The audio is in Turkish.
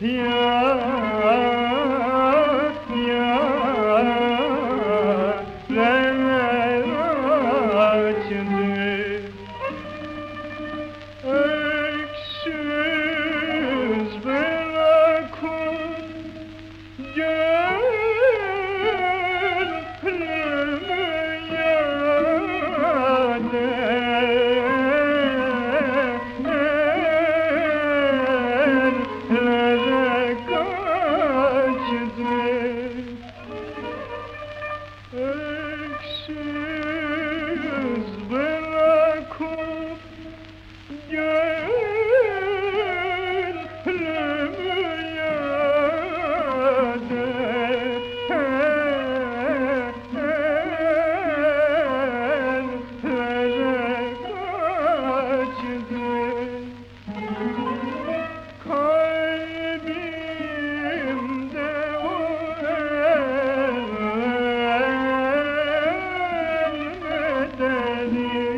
Yeah. Yeah.